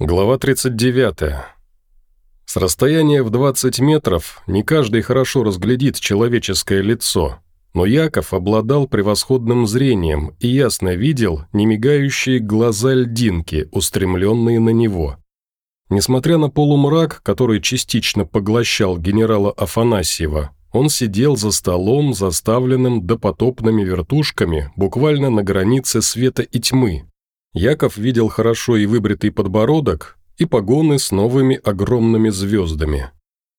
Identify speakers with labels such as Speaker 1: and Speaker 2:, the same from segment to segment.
Speaker 1: Глава 39. С расстояния в 20 метров не каждый хорошо разглядит человеческое лицо, но Яков обладал превосходным зрением и ясно видел немигающие глаза льдинки, устремленные на него. Несмотря на полумрак, который частично поглощал генерала Афанасьева, он сидел за столом, заставленным допотопными вертушками, буквально на границе света и тьмы, Яков видел хорошо и выбритый подбородок, и погоны с новыми огромными звездами.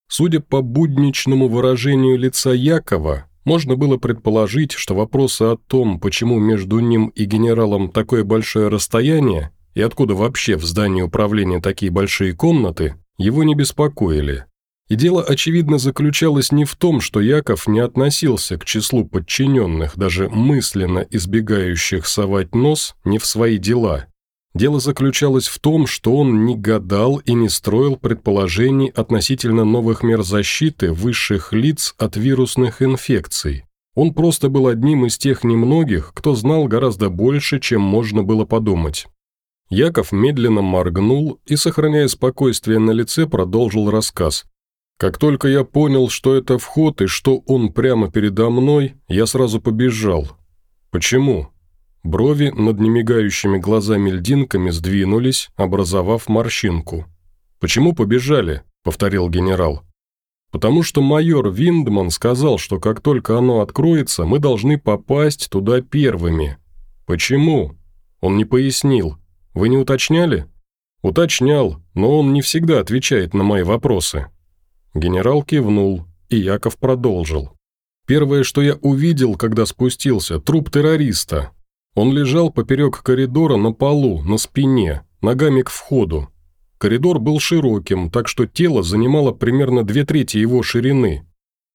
Speaker 1: Судя по будничному выражению лица Якова, можно было предположить, что вопросы о том, почему между ним и генералом такое большое расстояние, и откуда вообще в здании управления такие большие комнаты, его не беспокоили. И дело, очевидно, заключалось не в том, что Яков не относился к числу подчиненных, даже мысленно избегающих совать нос не в свои дела. Дело заключалось в том, что он не гадал и не строил предположений относительно новых мер защиты высших лиц от вирусных инфекций. Он просто был одним из тех немногих, кто знал гораздо больше, чем можно было подумать. Яков медленно моргнул и, сохраняя спокойствие на лице, продолжил рассказ. Как только я понял, что это вход и что он прямо передо мной, я сразу побежал. Почему? Брови над немигающими глазами льдинками сдвинулись, образовав морщинку. «Почему побежали?» – повторил генерал. «Потому что майор Виндман сказал, что как только оно откроется, мы должны попасть туда первыми». «Почему?» Он не пояснил. «Вы не уточняли?» «Уточнял, но он не всегда отвечает на мои вопросы». Генерал кивнул, и Яков продолжил. «Первое, что я увидел, когда спустился, труп террориста. Он лежал поперек коридора на полу, на спине, ногами к входу. Коридор был широким, так что тело занимало примерно две трети его ширины.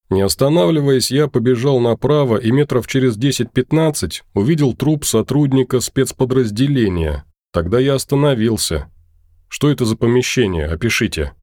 Speaker 1: Не останавливаясь, я побежал направо и метров через 10-15 увидел труп сотрудника спецподразделения. Тогда я остановился. Что это за помещение? Опишите.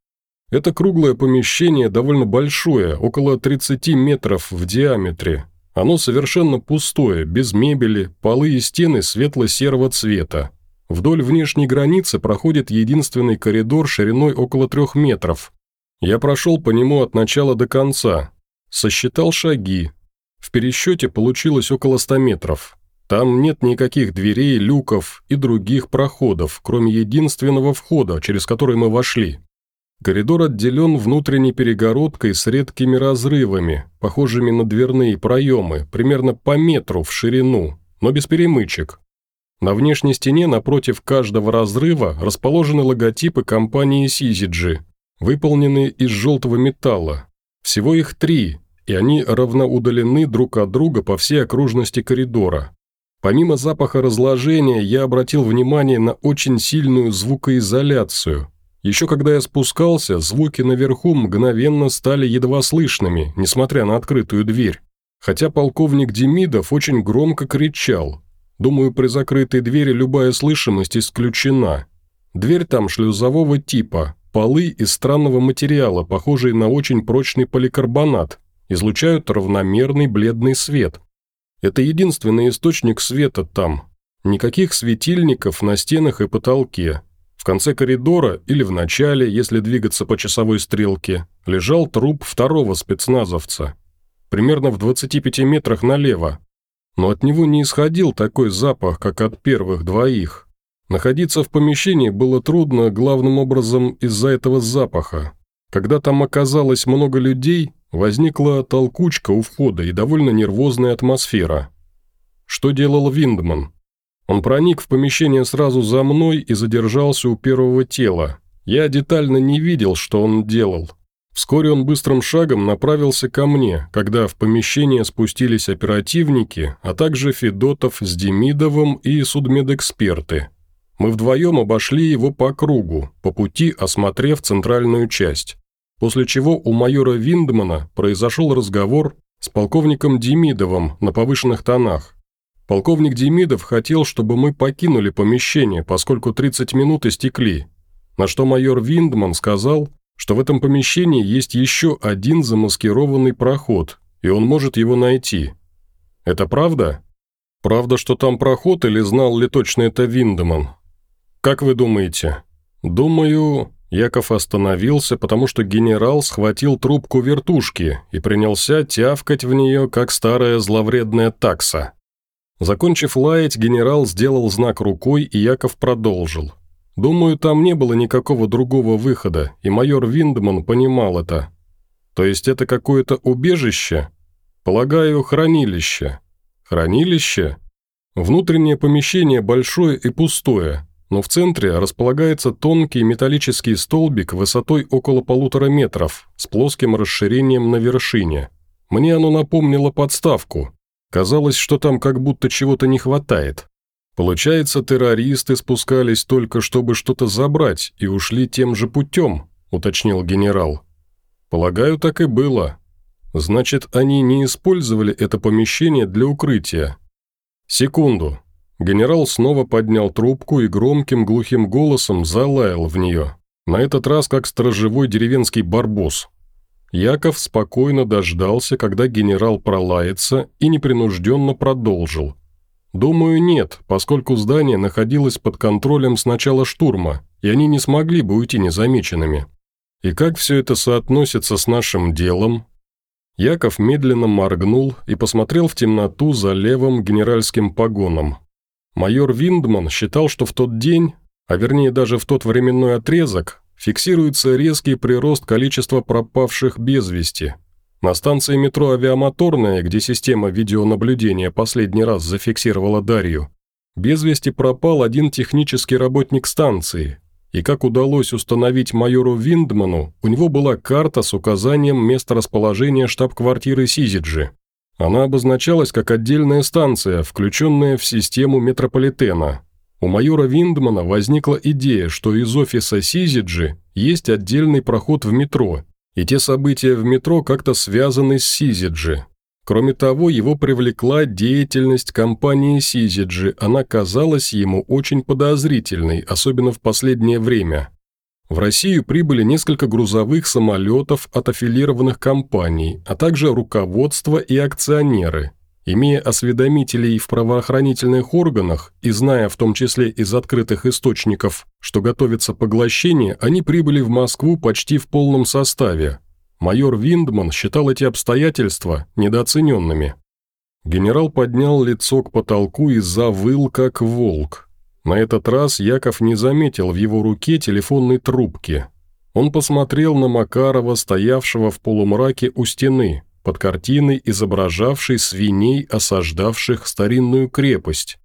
Speaker 1: Это круглое помещение довольно большое, около 30 метров в диаметре. Оно совершенно пустое, без мебели, полы и стены светло-серого цвета. Вдоль внешней границы проходит единственный коридор шириной около трех метров. Я прошел по нему от начала до конца. Сосчитал шаги. В пересчете получилось около 100 метров. Там нет никаких дверей, люков и других проходов, кроме единственного входа, через который мы вошли. Коридор отделен внутренней перегородкой с редкими разрывами, похожими на дверные проемы, примерно по метру в ширину, но без перемычек. На внешней стене напротив каждого разрыва расположены логотипы компании Сизиджи, выполненные из желтого металла. Всего их три, и они равноудалены друг от друга по всей окружности коридора. Помимо запаха разложения, я обратил внимание на очень сильную звукоизоляцию, еще когда я спускался, звуки наверху мгновенно стали едва слышными, несмотря на открытую дверь. Хотя полковник Демидов очень громко кричал. Думаю, при закрытой двери любая слышимость исключена. Дверь там шлюзового типа, полы из странного материала, похожие на очень прочный поликарбонат, излучают равномерный бледный свет. Это единственный источник света там. Никаких светильников на стенах и потолке. В конце коридора или в начале, если двигаться по часовой стрелке, лежал труп второго спецназовца. Примерно в 25 метрах налево. Но от него не исходил такой запах, как от первых двоих. Находиться в помещении было трудно главным образом из-за этого запаха. Когда там оказалось много людей, возникла толкучка у входа и довольно нервозная атмосфера. Что делал Виндман? Он проник в помещение сразу за мной и задержался у первого тела. Я детально не видел, что он делал. Вскоре он быстрым шагом направился ко мне, когда в помещение спустились оперативники, а также Федотов с Демидовым и судмедэксперты. Мы вдвоем обошли его по кругу, по пути осмотрев центральную часть. После чего у майора Виндмана произошел разговор с полковником Демидовым на повышенных тонах. Полковник Демидов хотел, чтобы мы покинули помещение, поскольку 30 минут истекли, на что майор Виндман сказал, что в этом помещении есть еще один замаскированный проход, и он может его найти. Это правда? Правда, что там проход, или знал ли точно это Виндман? Как вы думаете? «Думаю...» Яков остановился, потому что генерал схватил трубку вертушки и принялся тявкать в нее, как старая зловредная такса. Закончив лаять, генерал сделал знак рукой, и Яков продолжил. «Думаю, там не было никакого другого выхода, и майор Виндман понимал это. То есть это какое-то убежище? Полагаю, хранилище. Хранилище? Внутреннее помещение большое и пустое, но в центре располагается тонкий металлический столбик высотой около полутора метров с плоским расширением на вершине. Мне оно напомнило подставку. Казалось, что там как будто чего-то не хватает. Получается, террористы спускались только, чтобы что-то забрать, и ушли тем же путем, уточнил генерал. Полагаю, так и было. Значит, они не использовали это помещение для укрытия, «Секунду». Генерал снова поднял трубку и громким глухим голосом залаял в нее. На этот раз как сторожевой деревенский барбос. Яков спокойно дождался, когда генерал пролается, и непринужденно продолжил. «Думаю, нет, поскольку здание находилось под контролем с начала штурма, и они не смогли бы уйти незамеченными. И как все это соотносится с нашим делом?» Яков медленно моргнул и посмотрел в темноту за левым генеральским погоном. Майор Виндман считал, что в тот день, а вернее даже в тот временной отрезок, фиксируется резкий прирост количества пропавших без вести. На станции метро «Авиамоторная», где система видеонаблюдения последний раз зафиксировала Дарью, без вести пропал один технический работник станции, и как удалось установить майору Виндману, у него была карта с указанием места расположения штаб-квартиры Сизиджи. Она обозначалась как отдельная станция, включенная в систему метрополитена. У майора Виндмана возникла идея, что из офиса Сизиджи есть отдельный проход в метро, и те события в метро как-то связаны с Сизиджи. Кроме того, его привлекла деятельность компании Сизиджи, она казалась ему очень подозрительной, особенно в последнее время. В Россию прибыли несколько грузовых самолетов от аффилированных компаний, а также руководство и акционеры. Имея осведомителей в правоохранительных органах и зная в том числе из открытых источников, что готовится поглощение, они прибыли в Москву почти в полном составе, Майор Виндман считал эти обстоятельства недооцененными. Генерал поднял лицо к потолку и завыл, как волк. На этот раз Яков не заметил в его руке телефонной трубки. Он посмотрел на Макарова, стоявшего в полумраке у стены, под картиной, изображавшей свиней, осаждавших старинную крепость.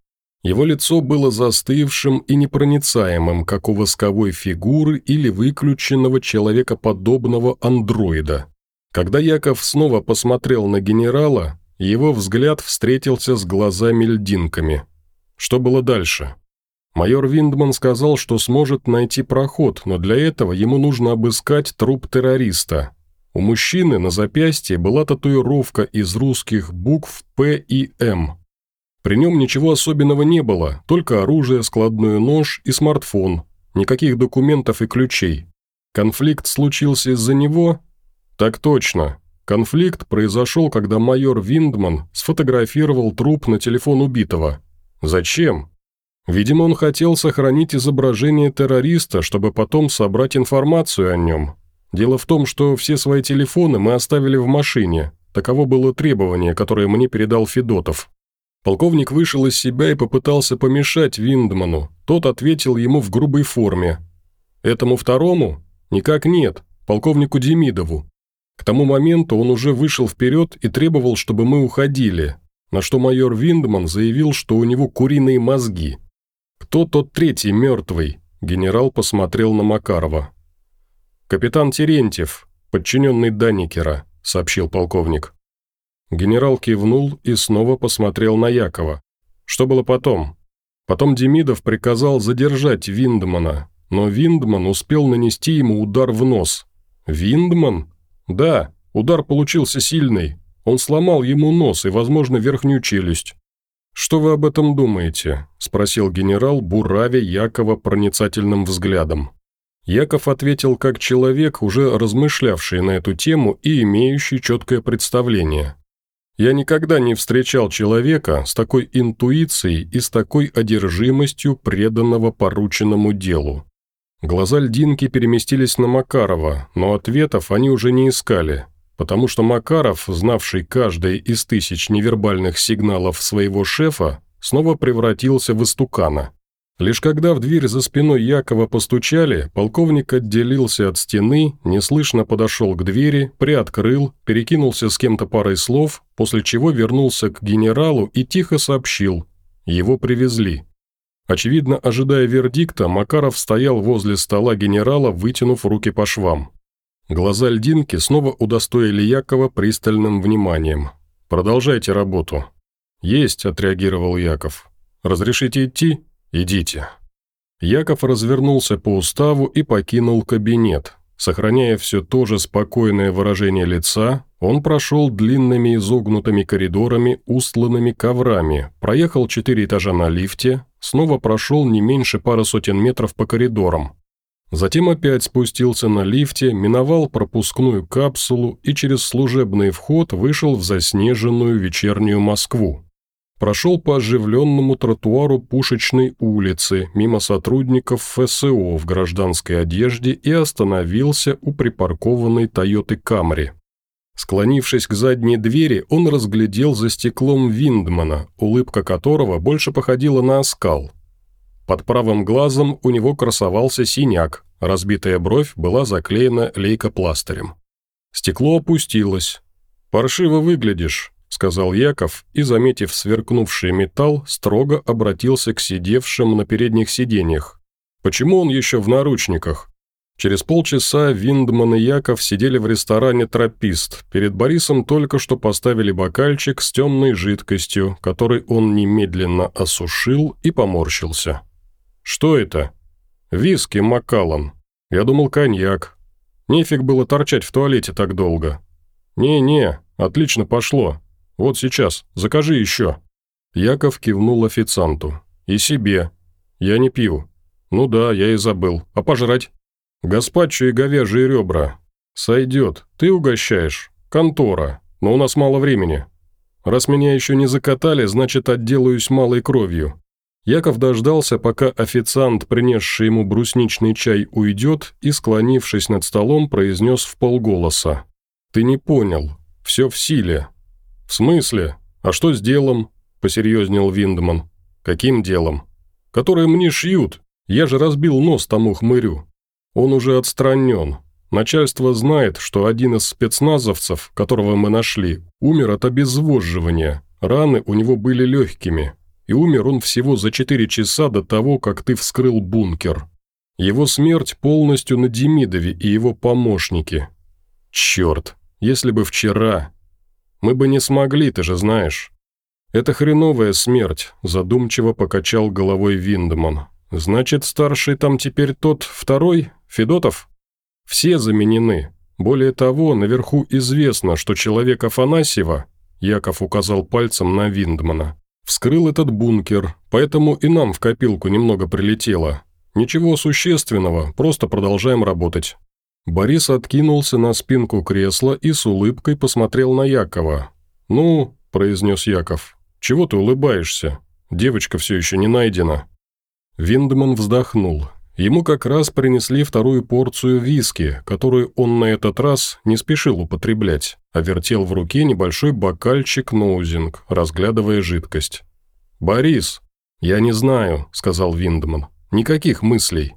Speaker 1: Его лицо было застывшим и непроницаемым, как у восковой фигуры или выключенного человекоподобного андроида. Когда Яков снова посмотрел на генерала, его взгляд встретился с глазами-льдинками. Что было дальше? Майор Виндман сказал, что сможет найти проход, но для этого ему нужно обыскать труп террориста. У мужчины на запястье была татуировка из русских букв «П» и «М», при нем ничего особенного не было, только оружие, складной нож и смартфон, никаких документов и ключей. Конфликт случился из-за него? Так точно. Конфликт произошел, когда майор Виндман сфотографировал труп на телефон убитого. Зачем? Видимо, он хотел сохранить изображение террориста, чтобы потом собрать информацию о нем. Дело в том, что все свои телефоны мы оставили в машине. Таково было требование, которое мне передал Федотов. Полковник вышел из себя и попытался помешать Виндману. Тот ответил ему в грубой форме. «Этому второму? Никак нет, полковнику Демидову. К тому моменту он уже вышел вперед и требовал, чтобы мы уходили, на что майор Виндман заявил, что у него куриные мозги. «Кто тот третий мертвый?» Генерал посмотрел на Макарова. «Капитан Терентьев, подчиненный Данникера», — сообщил полковник. Генерал кивнул и снова посмотрел на Якова. Что было потом? Потом Демидов приказал задержать Виндмана, но Виндман успел нанести ему удар в нос. Виндман? Да, удар получился сильный. Он сломал ему нос и, возможно, верхнюю челюсть. «Что вы об этом думаете?» – спросил генерал, буравя Якова проницательным взглядом. Яков ответил как человек, уже размышлявший на эту тему и имеющий четкое представление. Я никогда не встречал человека с такой интуицией и с такой одержимостью преданного порученному делу. Глаза льдинки переместились на Макарова, но ответов они уже не искали, потому что Макаров, знавший каждый из тысяч невербальных сигналов своего шефа, снова превратился в истукана. Лишь когда в дверь за спиной Якова постучали, полковник отделился от стены, неслышно подошел к двери, приоткрыл, перекинулся с кем-то парой слов, после чего вернулся к генералу и тихо сообщил. Его привезли. Очевидно, ожидая вердикта, Макаров стоял возле стола генерала, вытянув руки по швам. Глаза льдинки снова удостоили Якова пристальным вниманием. «Продолжайте работу». «Есть», – отреагировал Яков. «Разрешите идти?» «Идите». Яков развернулся по уставу и покинул кабинет. Сохраняя все то же спокойное выражение лица, он прошел длинными изогнутыми коридорами, устланными коврами, проехал четыре этажа на лифте, снова прошел не меньше пары сотен метров по коридорам. Затем опять спустился на лифте, миновал пропускную капсулу и через служебный вход вышел в заснеженную вечернюю Москву прошел по оживленному тротуару Пушечной улицы, мимо сотрудников ФСО в гражданской одежде и остановился у припаркованной «Тойоты Камри». Склонившись к задней двери, он разглядел за стеклом Виндмана, улыбка которого больше походила на оскал. Под правым глазом у него красовался синяк, разбитая бровь была заклеена лейкопластырем. Стекло опустилось. «Паршиво выглядишь», – сказал Яков и, заметив сверкнувший металл, строго обратился к сидевшим на передних сиденьях. «Почему он еще в наручниках?» Через полчаса Виндман и Яков сидели в ресторане «Тропист». Перед Борисом только что поставили бокальчик с темной жидкостью, который он немедленно осушил и поморщился. «Что это?» «Виски Маккаллан. Я думал, коньяк. Нефиг было торчать в туалете так долго». «Не-не, отлично пошло. «Вот сейчас, закажи еще». Яков кивнул официанту. «И себе. Я не пью». «Ну да, я и забыл. А пожрать?» «Гаспачо и говяжьи ребра». «Сойдет. Ты угощаешь. Контора. Но у нас мало времени. Раз меня еще не закатали, значит, отделаюсь малой кровью». Яков дождался, пока официант, принесший ему брусничный чай, уйдет, и, склонившись над столом, произнес в полголоса. «Ты не понял. Все в силе. «В смысле? А что с делом?» – посерьезнел Виндман. «Каким делом?» «Которое мне шьют. Я же разбил нос тому хмырю. Он уже отстранен. Начальство знает, что один из спецназовцев, которого мы нашли, умер от обезвоживания. Раны у него были легкими. И умер он всего за четыре часа до того, как ты вскрыл бункер. Его смерть полностью на Демидове и его помощнике. Черт, если бы вчера мы бы не смогли, ты же знаешь». «Это хреновая смерть», – задумчиво покачал головой Виндеман. «Значит, старший там теперь тот второй, Федотов?» «Все заменены. Более того, наверху известно, что человек Афанасьева, Яков указал пальцем на Виндмана, вскрыл этот бункер, поэтому и нам в копилку немного прилетело. Ничего существенного, просто продолжаем работать. Борис откинулся на спинку кресла и с улыбкой посмотрел на Якова. «Ну», – произнес Яков, – «чего ты улыбаешься? Девочка все еще не найдена». Виндеман вздохнул. Ему как раз принесли вторую порцию виски, которую он на этот раз не спешил употреблять, а вертел в руке небольшой бокальчик ноузинг, разглядывая жидкость. «Борис!» «Я не знаю», – сказал Виндеман. «Никаких мыслей.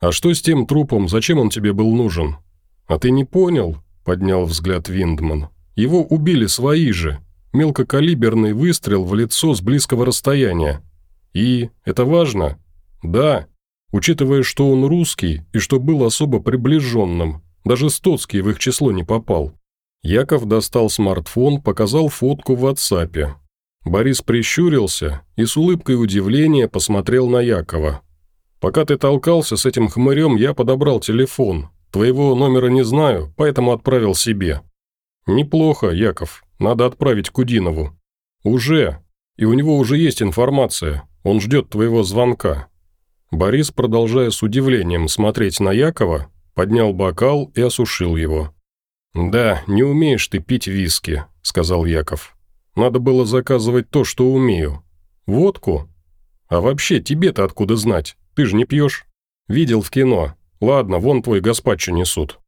Speaker 1: «А что с тем трупом? Зачем он тебе был нужен?» «А ты не понял?» – поднял взгляд Виндман. «Его убили свои же. Мелкокалиберный выстрел в лицо с близкого расстояния. И это важно?» «Да. Учитывая, что он русский и что был особо приближенным, даже Стоцкий в их число не попал». Яков достал смартфон, показал фотку в WhatsApp. Борис прищурился и с улыбкой удивления посмотрел на Якова. Пока ты толкался с этим хмырем, я подобрал телефон. Твоего номера не знаю, поэтому отправил себе». «Неплохо, Яков. Надо отправить Кудинову». «Уже. И у него уже есть информация. Он ждет твоего звонка». Борис, продолжая с удивлением смотреть на Якова, поднял бокал и осушил его. «Да, не умеешь ты пить виски», – сказал Яков. «Надо было заказывать то, что умею. Водку? А вообще, тебе-то откуда знать? Ты же не пьешь. Видел в кино. Ладно, вон твой гаспачо несут».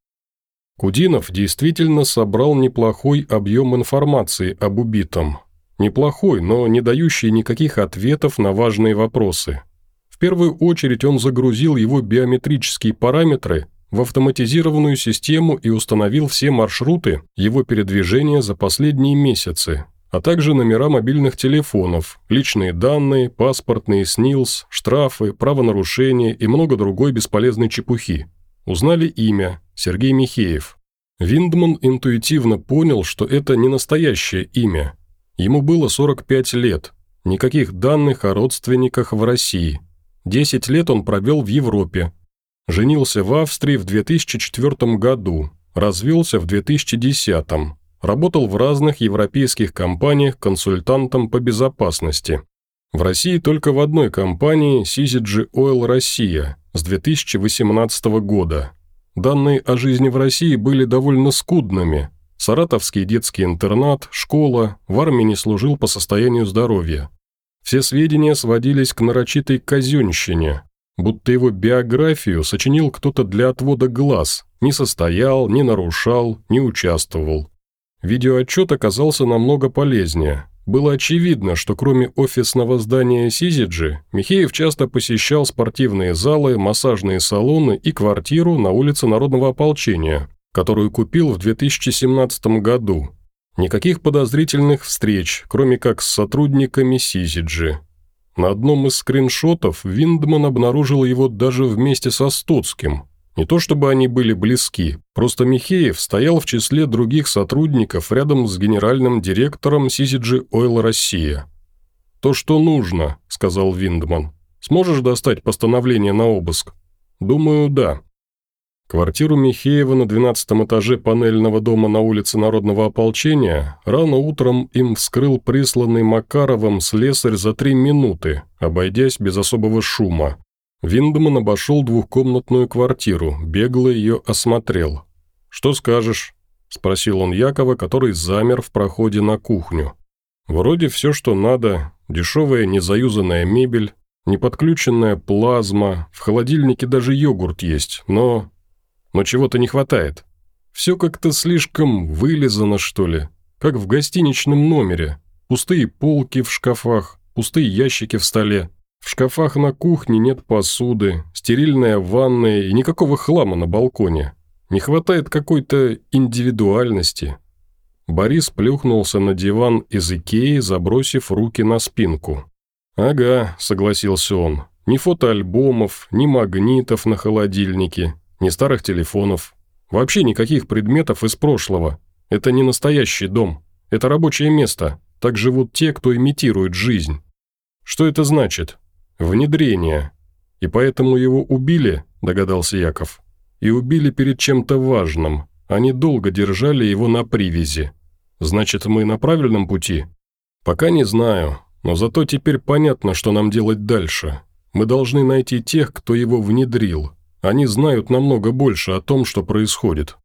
Speaker 1: Кудинов действительно собрал неплохой объем информации об убитом. Неплохой, но не дающий никаких ответов на важные вопросы. В первую очередь он загрузил его биометрические параметры в автоматизированную систему и установил все маршруты его передвижения за последние месяцы, а также номера мобильных телефонов, личные данные, паспортные СНИЛС, штрафы, правонарушения и много другой бесполезной чепухи. Узнали имя – Сергей Михеев. Виндман интуитивно понял, что это не настоящее имя. Ему было 45 лет, никаких данных о родственниках в России. 10 лет он провел в Европе, Женился в Австрии в 2004 году, развелся в 2010. Работал в разных европейских компаниях консультантом по безопасности. В России только в одной компании CZG Oil Россия с 2018 года. Данные о жизни в России были довольно скудными. Саратовский детский интернат, школа, в армии не служил по состоянию здоровья. Все сведения сводились к нарочитой казенщине, будто его биографию сочинил кто-то для отвода глаз, не состоял, не нарушал, не участвовал. Видеоотчет оказался намного полезнее. Было очевидно, что кроме офисного здания Сизиджи, Михеев часто посещал спортивные залы, массажные салоны и квартиру на улице Народного ополчения, которую купил в 2017 году. Никаких подозрительных встреч, кроме как с сотрудниками Сизиджи. На одном из скриншотов Виндман обнаружил его даже вместе со Стоцким. Не то чтобы они были близки, просто Михеев стоял в числе других сотрудников рядом с генеральным директором CCG Oil Россия. «То, что нужно», – сказал Виндман. «Сможешь достать постановление на обыск?» «Думаю, да». Квартиру Михеева на 12 этаже панельного дома на улице Народного ополчения рано утром им вскрыл присланный Макаровым слесарь за три минуты, обойдясь без особого шума. Виндман обошел двухкомнатную квартиру, бегло ее осмотрел. «Что скажешь?» – спросил он Якова, который замер в проходе на кухню. «Вроде все, что надо, дешевая незаюзанная мебель, неподключенная плазма, в холодильнике даже йогурт есть, но но чего-то не хватает. Все как-то слишком вылизано, что ли, как в гостиничном номере. Пустые полки в шкафах, пустые ящики в столе. В шкафах на кухне нет посуды, стерильная ванная и никакого хлама на балконе. Не хватает какой-то индивидуальности. Борис плюхнулся на диван из Икеи, забросив руки на спинку. «Ага», — согласился он, — «ни фотоальбомов, ни магнитов на холодильнике, ни старых телефонов. Вообще никаких предметов из прошлого. Это не настоящий дом. Это рабочее место. Так живут те, кто имитирует жизнь. Что это значит? Внедрение. И поэтому его убили, догадался Яков. И убили перед чем-то важным. Они долго держали его на привязи. Значит, мы на правильном пути? Пока не знаю, но зато теперь понятно, что нам делать дальше. Мы должны найти тех, кто его внедрил, они знают намного больше о том, что происходит.